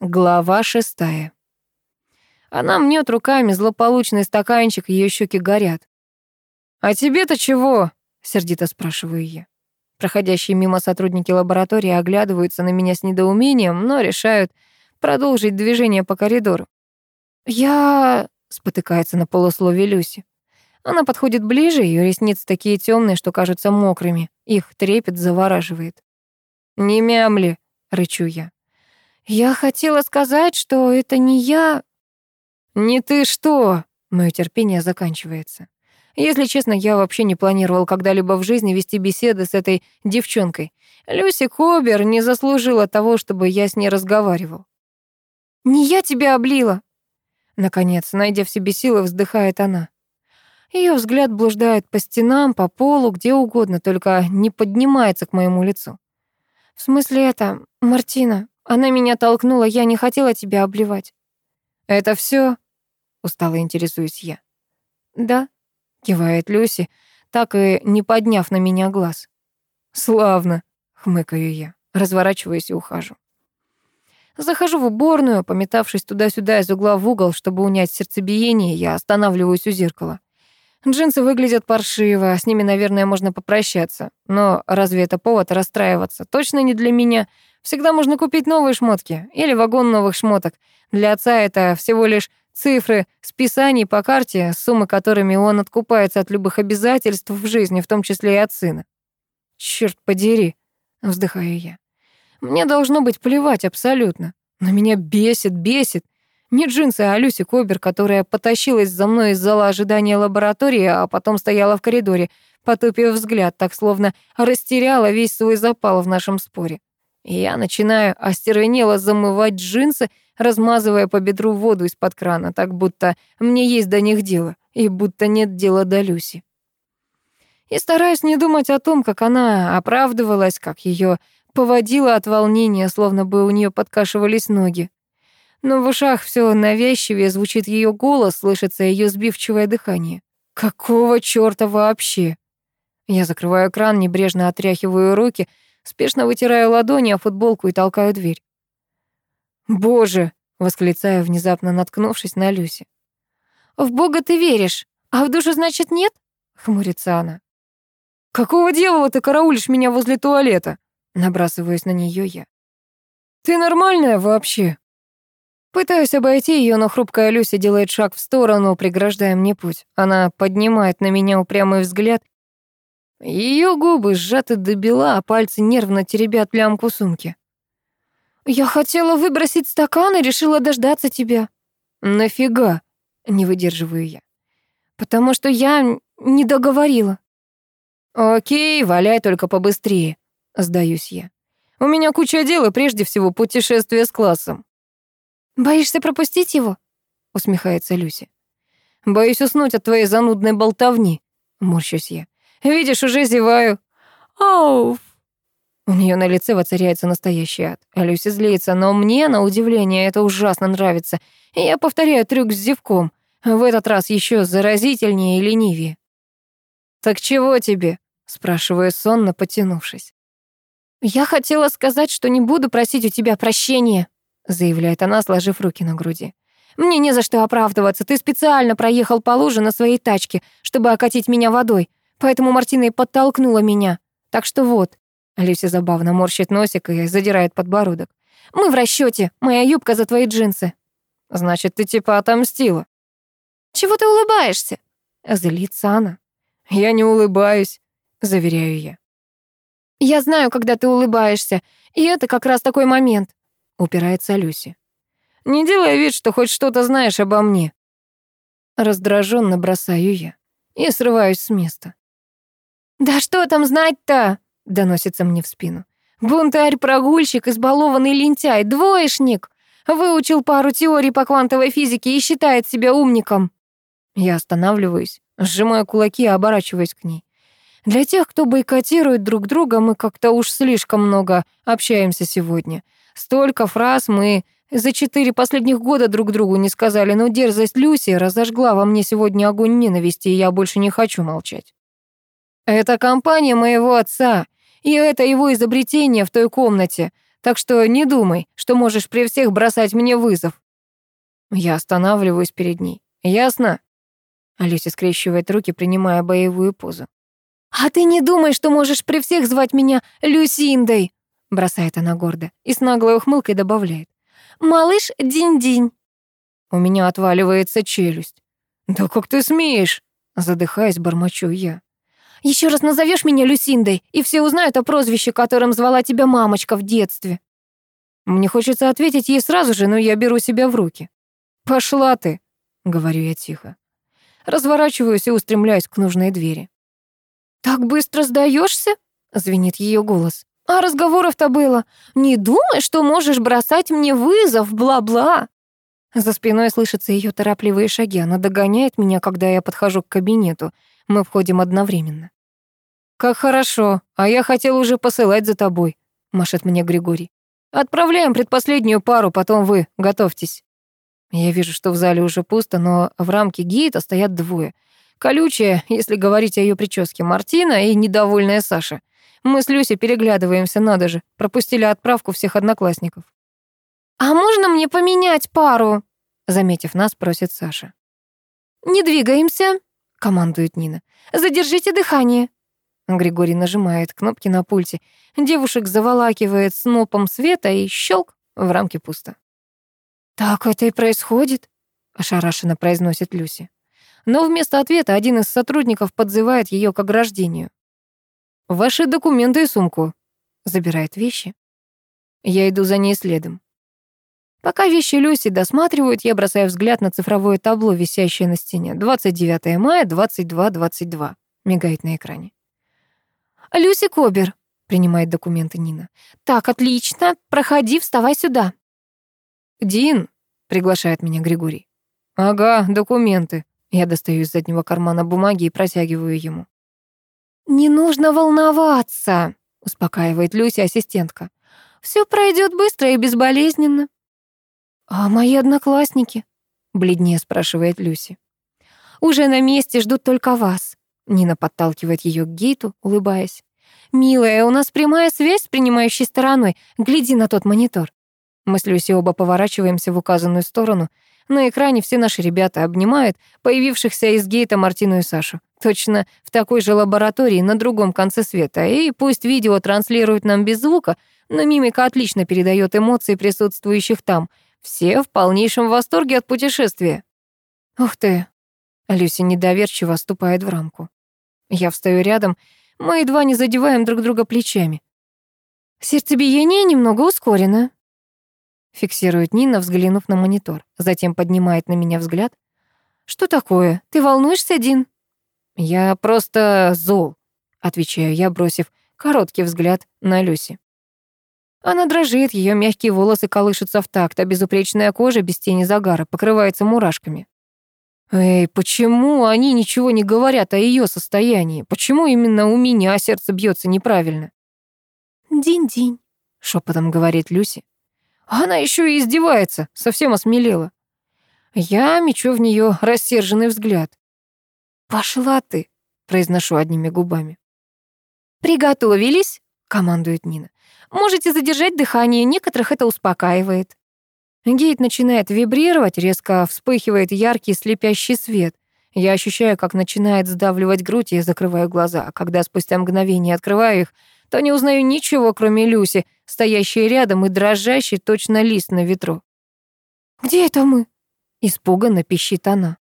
Глава шестая. Она мнет руками злополучный стаканчик, ее щеки горят. «А тебе-то чего?» — сердито спрашиваю я. Проходящие мимо сотрудники лаборатории оглядываются на меня с недоумением, но решают продолжить движение по коридору. «Я...» — спотыкается на полуслове Люси. Она подходит ближе, ее ресницы такие темные, что кажутся мокрыми. Их трепет завораживает. «Не мямли», — рычу я. «Я хотела сказать, что это не я...» «Не ты что?» Мое терпение заканчивается. Если честно, я вообще не планировал когда-либо в жизни вести беседы с этой девчонкой. Люси Кобер не заслужила того, чтобы я с ней разговаривал. «Не я тебя облила!» Наконец, найдя в себе силы, вздыхает она. Ее взгляд блуждает по стенам, по полу, где угодно, только не поднимается к моему лицу. «В смысле это, Мартина, она меня толкнула, я не хотела тебя обливать. Это все? Устало интересуюсь я. Да, кивает Люси, так и не подняв на меня глаз. Славно, хмыкаю я, разворачиваюсь и ухожу. Захожу в уборную, пометавшись туда-сюда из угла в угол, чтобы унять сердцебиение, я останавливаюсь у зеркала. Джинсы выглядят паршиво, с ними, наверное, можно попрощаться. Но разве это повод расстраиваться? Точно не для меня. Всегда можно купить новые шмотки или вагон новых шмоток. Для отца это всего лишь цифры списаний по карте, суммы которыми он откупается от любых обязательств в жизни, в том числе и от сына. Черт подери, вздыхаю я. Мне должно быть плевать абсолютно. Но меня бесит, бесит. Не джинсы, а Люси Кобер, которая потащилась за мной из зала ожидания лаборатории, а потом стояла в коридоре, потупив взгляд, так словно растеряла весь свой запал в нашем споре. Я начинаю остервенело замывать джинсы, размазывая по бедру воду из-под крана, так будто мне есть до них дело, и будто нет дела до Люси. И стараюсь не думать о том, как она оправдывалась, как ее поводила от волнения, словно бы у нее подкашивались ноги но в ушах все навязчивее звучит ее голос, слышится ее сбивчивое дыхание. Какого чёрта вообще? Я закрываю кран, небрежно отряхиваю руки, спешно вытираю ладони о футболку и толкаю дверь. «Боже!» — восклицаю, внезапно наткнувшись на Люси. «В Бога ты веришь, а в душу, значит, нет?» — хмурится она. «Какого дьявола ты караулишь меня возле туалета?» Набрасываюсь на нее я. «Ты нормальная вообще?» Пытаюсь обойти ее, но хрупкая Люся делает шаг в сторону, преграждая мне путь. Она поднимает на меня упрямый взгляд. Ее губы сжаты до бела, а пальцы нервно теребят лямку сумки. «Я хотела выбросить стакан и решила дождаться тебя». «Нафига?» — не выдерживаю я. «Потому что я не договорила». «Окей, валяй только побыстрее», — сдаюсь я. «У меня куча дел и прежде всего путешествие с классом». «Боишься пропустить его?» — усмехается Люси. «Боюсь уснуть от твоей занудной болтовни», — морщусь я. «Видишь, уже зеваю». «Ауф!» У нее на лице воцаряется настоящий ад. Люси злится, но мне, на удивление, это ужасно нравится. Я повторяю трюк с зевком. В этот раз еще заразительнее и ленивее. «Так чего тебе?» — спрашиваю сонно, потянувшись. «Я хотела сказать, что не буду просить у тебя прощения», заявляет она, сложив руки на груди. «Мне не за что оправдываться. Ты специально проехал по луже на своей тачке, чтобы окатить меня водой. Поэтому Мартина и подтолкнула меня. Так что вот». Люся забавно морщит носик и задирает подбородок. «Мы в расчете. Моя юбка за твои джинсы». «Значит, ты типа отомстила». «Чего ты улыбаешься?» Злится она. «Я не улыбаюсь», — заверяю я. «Я знаю, когда ты улыбаешься, и это как раз такой момент упирается Люси. «Не делай вид, что хоть что-то знаешь обо мне». Раздраженно бросаю я и срываюсь с места. «Да что там знать-то?» — доносится мне в спину. «Бунтарь, прогульщик, избалованный лентяй, двоечник. Выучил пару теорий по квантовой физике и считает себя умником». Я останавливаюсь, сжимаю кулаки и оборачиваюсь к ней. Для тех, кто бойкотирует друг друга, мы как-то уж слишком много общаемся сегодня. Столько фраз мы за четыре последних года друг другу не сказали, но дерзость Люси разожгла во мне сегодня огонь ненависти, и я больше не хочу молчать. Это компания моего отца, и это его изобретение в той комнате. так что не думай, что можешь при всех бросать мне вызов». Я останавливаюсь перед ней. «Ясно?» Люся скрещивает руки, принимая боевую позу. «А ты не думай, что можешь при всех звать меня Люсиндой!» Бросает она гордо и с наглой ухмылкой добавляет. «Малыш Динь-Динь!» У меня отваливается челюсть. «Да как ты смеешь?» Задыхаясь, бормочу я. Еще раз назовешь меня Люсиндой, и все узнают о прозвище, которым звала тебя мамочка в детстве». Мне хочется ответить ей сразу же, но я беру себя в руки. «Пошла ты», — говорю я тихо. Разворачиваюсь и устремляюсь к нужной двери. «Так быстро сдаешься? звенит ее голос. «А разговоров-то было. Не думай, что можешь бросать мне вызов, бла-бла». За спиной слышатся ее торопливые шаги. Она догоняет меня, когда я подхожу к кабинету. Мы входим одновременно. «Как хорошо, а я хотел уже посылать за тобой», — машет мне Григорий. «Отправляем предпоследнюю пару, потом вы готовьтесь». Я вижу, что в зале уже пусто, но в рамке гейта стоят двое. Колючая, если говорить о ее прическе, Мартина и недовольная Саша. Мы с Люси переглядываемся, надо же, пропустили отправку всех одноклассников. «А можно мне поменять пару?» Заметив нас, просит Саша. «Не двигаемся», — командует Нина. «Задержите дыхание». Григорий нажимает кнопки на пульте. Девушек заволакивает снопом света и щелк, в рамке пусто. «Так это и происходит», — ошарашенно произносит Люси. Но вместо ответа один из сотрудников подзывает ее к ограждению. «Ваши документы и сумку», — забирает вещи. Я иду за ней следом. Пока вещи Люси досматривают, я бросаю взгляд на цифровое табло, висящее на стене. 29 мая, 22.22. Мигает на экране. «Люси Кобер», — принимает документы Нина. «Так, отлично. Проходи, вставай сюда». «Дин», — приглашает меня Григорий. «Ага, документы». Я достаю из заднего кармана бумаги и протягиваю ему. «Не нужно волноваться», — успокаивает Люся ассистентка. «Все пройдет быстро и безболезненно». «А мои одноклассники?» — бледнее спрашивает Люси. «Уже на месте ждут только вас». Нина подталкивает ее к гейту, улыбаясь. «Милая, у нас прямая связь с принимающей стороной. Гляди на тот монитор». Мы с Люси оба поворачиваемся в указанную сторону. На экране все наши ребята обнимают появившихся из гейта Мартину и Сашу. Точно в такой же лаборатории на другом конце света. И пусть видео транслируют нам без звука, но мимика отлично передает эмоции присутствующих там. Все в полнейшем восторге от путешествия. Ух ты. Люси недоверчиво ступает в рамку. Я встаю рядом, мы едва не задеваем друг друга плечами. Сердцебиение немного ускорено, Фиксирует Нина, взглянув на монитор. Затем поднимает на меня взгляд. «Что такое? Ты волнуешься, Дин?» «Я просто зол», — отвечаю я, бросив короткий взгляд на Люси. Она дрожит, ее мягкие волосы колышутся в такт, а безупречная кожа без тени загара покрывается мурашками. Эй, почему они ничего не говорят о ее состоянии? Почему именно у меня сердце бьется неправильно? «Динь-динь», — шепотом говорит Люси. Она еще и издевается, совсем осмелела. Я мечу в нее рассерженный взгляд. «Пошла ты», — произношу одними губами. «Приготовились?» — командует Нина. «Можете задержать дыхание, некоторых это успокаивает». Гейт начинает вибрировать, резко вспыхивает яркий слепящий свет. Я ощущаю, как начинает сдавливать грудь и закрываю глаза. Когда спустя мгновение открываю их, то не узнаю ничего, кроме Люси, стоящей рядом и дрожащей точно лист на ветру. «Где это мы?» — испуганно пищит она.